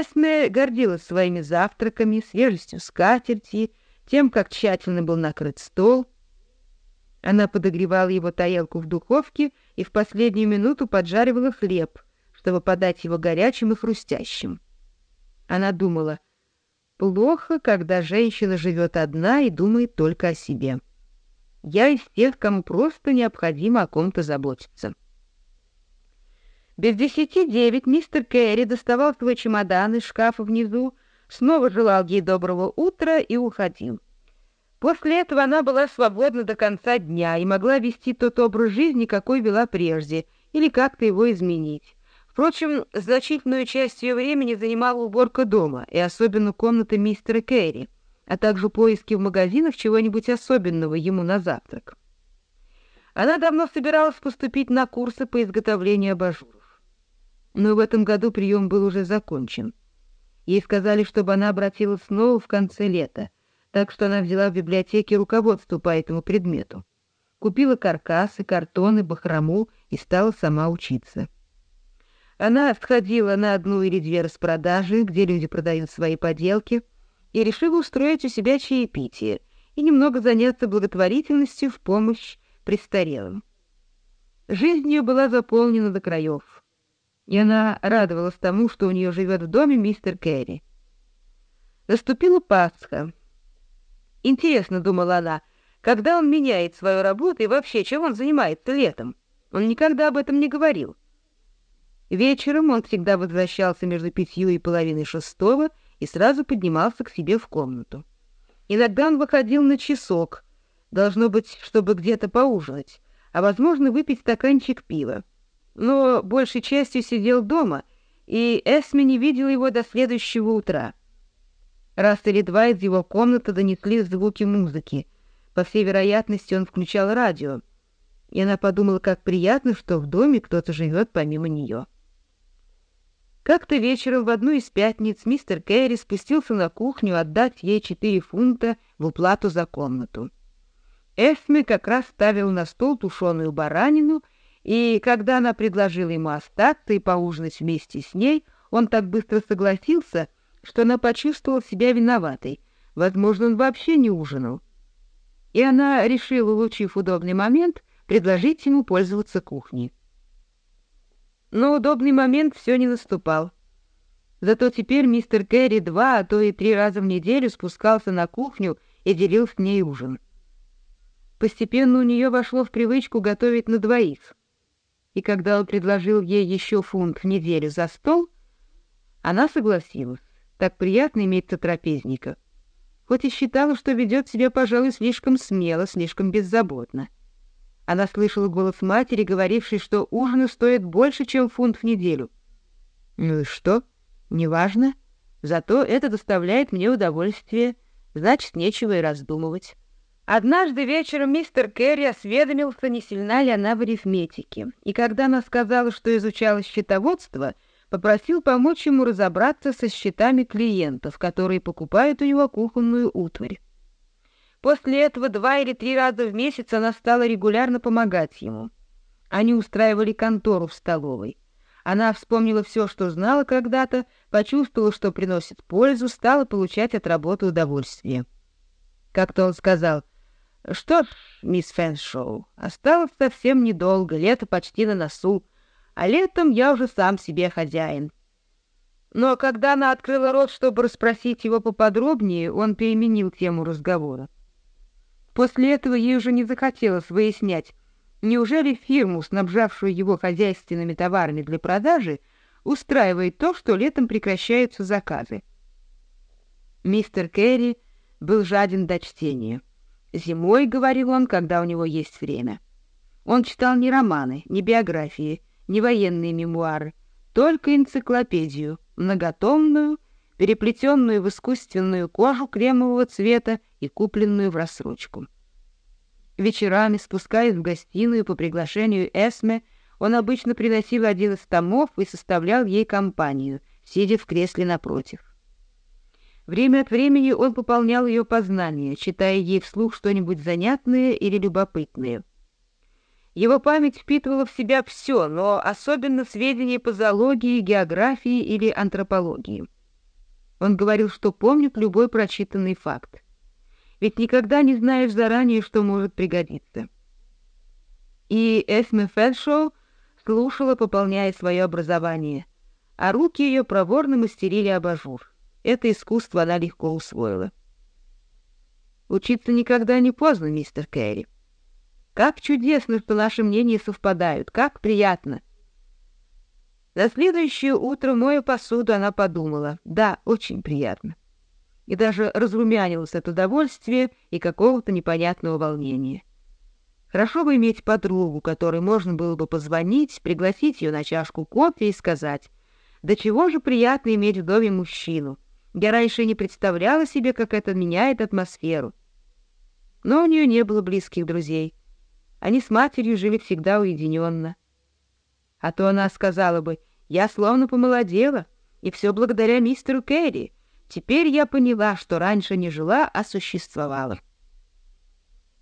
Эсме гордилась своими завтраками, свежестью скатерти, тем, как тщательно был накрыт стол. Она подогревала его тарелку в духовке и в последнюю минуту поджаривала хлеб, чтобы подать его горячим и хрустящим. Она думала, плохо, когда женщина живет одна и думает только о себе. Я из тех, кому просто необходимо о ком-то заботиться. Без десяти девять мистер Керри доставал свой чемодан из шкафа внизу, снова желал ей доброго утра и уходил. После этого она была свободна до конца дня и могла вести тот образ жизни, какой вела прежде, или как-то его изменить. Впрочем, значительную часть ее времени занимала уборка дома, и особенно комната мистера Керри, а также поиски в магазинах чего-нибудь особенного ему на завтрак. Она давно собиралась поступить на курсы по изготовлению абажуров но в этом году прием был уже закончен. Ей сказали, чтобы она обратилась снова в конце лета, так что она взяла в библиотеке руководство по этому предмету. Купила каркасы, и картон и бахрому и стала сама учиться. Она отходила на одну или две распродажи, где люди продают свои поделки, и решила устроить у себя чаепитие и немного заняться благотворительностью в помощь престарелым. Жизнь ее была заполнена до краев. Яна радовалась тому, что у нее живет в доме мистер Керри. Наступила Пасха. Интересно, думала она, когда он меняет свою работу и вообще, чем он занимается летом? Он никогда об этом не говорил. Вечером он всегда возвращался между пятью и половиной шестого и сразу поднимался к себе в комнату. Иногда он выходил на часок, должно быть, чтобы где-то поужинать, а, возможно, выпить стаканчик пива. Ну, но большей частью сидел дома, и Эсми не видел его до следующего утра. Раз или два из его комнаты донесли звуки музыки. По всей вероятности, он включал радио. И она подумала, как приятно, что в доме кто-то живет помимо нее. Как-то вечером в одну из пятниц мистер Кэрри спустился на кухню отдать ей четыре фунта в уплату за комнату. Эсми как раз ставил на стол тушеную баранину — и когда она предложила ему остаться и поужинать вместе с ней, он так быстро согласился, что она почувствовала себя виноватой. Возможно, он вообще не ужинал. И она решила, улучив удобный момент, предложить ему пользоваться кухней. Но удобный момент все не наступал. Зато теперь мистер Кэрри два, а то и три раза в неделю спускался на кухню и делил с ней ужин. Постепенно у нее вошло в привычку готовить на двоих — и когда он предложил ей еще фунт в неделю за стол, она согласилась. Так приятно иметь сотрапезника. Хоть и считала, что ведет себя, пожалуй, слишком смело, слишком беззаботно. Она слышала голос матери, говорившей, что ужины стоят больше, чем фунт в неделю. «Ну и что? Неважно. Зато это доставляет мне удовольствие. Значит, нечего и раздумывать». Однажды вечером мистер Керри осведомился, не сильна ли она в арифметике, и когда она сказала, что изучала счетоводство, попросил помочь ему разобраться со счетами клиентов, которые покупают у него кухонную утварь. После этого два или три раза в месяц она стала регулярно помогать ему. Они устраивали контору в столовой. Она вспомнила все, что знала когда-то, почувствовала, что приносит пользу, стала получать от работы удовольствие. Как-то он сказал — «Что, мисс Фэншоу, осталось совсем недолго, лето почти на носу, а летом я уже сам себе хозяин». Но когда она открыла рот, чтобы расспросить его поподробнее, он переменил тему разговора. После этого ей уже не захотелось выяснять, неужели фирму, снабжавшую его хозяйственными товарами для продажи, устраивает то, что летом прекращаются заказы. Мистер Керри был жаден до чтения. Зимой, говорил он, когда у него есть время. Он читал не романы, не биографии, не военные мемуары, только энциклопедию, многотомную, переплетенную в искусственную кожу кремового цвета и купленную в рассрочку. Вечерами, спускаясь в гостиную по приглашению Эсме, он обычно приносил один из томов и составлял ей компанию, сидя в кресле напротив. Время от времени он пополнял ее познание, читая ей вслух что-нибудь занятное или любопытное. Его память впитывала в себя все, но особенно сведения по зоологии, географии или антропологии. Он говорил, что помнит любой прочитанный факт. Ведь никогда не знаешь заранее, что может пригодиться. И Эсме Фэншоу слушала, пополняя свое образование, а руки ее проворно мастерили абажур. Это искусство она легко усвоила. Учиться никогда не поздно, мистер Кэрри. Как чудесно, что наши мнения совпадают, как приятно. На следующее утро, мою посуду, она подумала. Да, очень приятно. И даже разрумянилась от удовольствия и какого-то непонятного волнения. Хорошо бы иметь подругу, которой можно было бы позвонить, пригласить ее на чашку кофе и сказать, «Да чего же приятно иметь в доме мужчину!» Я раньше не представляла себе, как это меняет атмосферу. Но у нее не было близких друзей. Они с матерью жили всегда уединенно. А то она сказала бы, я словно помолодела, и все благодаря мистеру Керри. Теперь я поняла, что раньше не жила, а существовала.